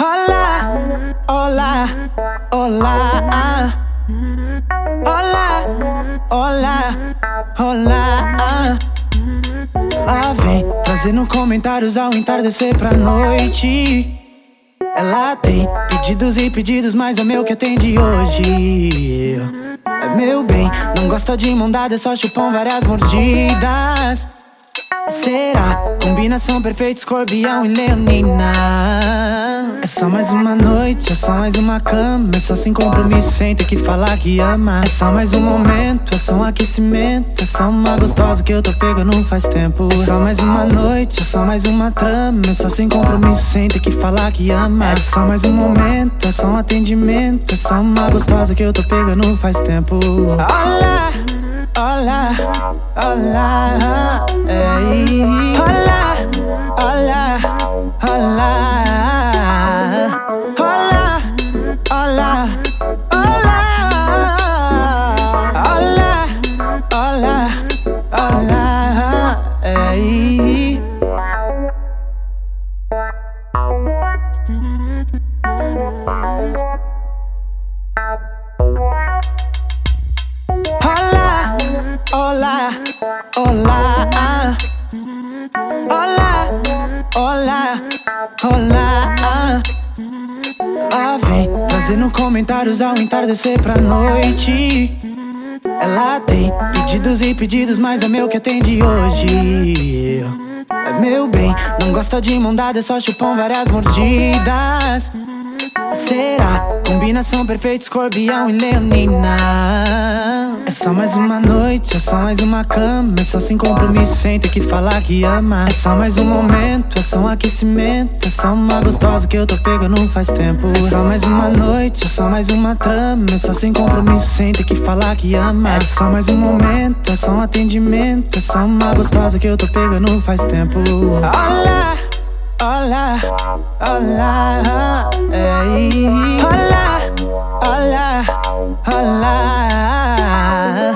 Olá, olá, olá. Olá, olá, olá. Lá vem, trazendo comentários ao entardecer pra noite. Ela tem pedidos e pedidos, mas é meu que atende hoje. É meu bem, não gosta de mão dada, é só chupão várias mordidas. Será? Combinação perfeita, escorpião e leonina. É só mais uma noite, é só mais uma cama. É só sem compromisso, sem ter que falar que ama. É só mais um momento, é só um aquecimento. É só uma gostosa que eu tô pegando faz tempo. É só mais uma noite, é só mais uma trama. É só sem compromisso, sem ter que falar que ama. É só mais um momento, é só um atendimento. É só uma gostosa que eu tô pegando faz tempo. Olá, olá, olá. Ei. Olá, olá, olá. Olá, olá, olá. Olá, olá, olá. Ei. Olá, olá, olá. Olá, olá, olá. Lá vem, trazendo comentários ao entardecer pra noite. Ela tem pedidos e pedidos, mas é meu que atende hoje. É meu bem, não gosta de mão dada, é só chupão várias mordidas. Será? Combinação perfeita, escorpião e leonina só mais uma noite, é só mais uma cama. É só sem compromisso, sem ter que falar que ama. É só mais um momento, é só um aquecimento. É só uma gostosa que eu tô pegando faz tempo. É só mais uma noite, é só mais uma trama. É só sem compromisso, sem ter que falar que ama. É só mais um momento, é só um atendimento. É só uma gostosa que eu tô pegando faz tempo. Olá, olá, olá, ei. Olá, olá, olá.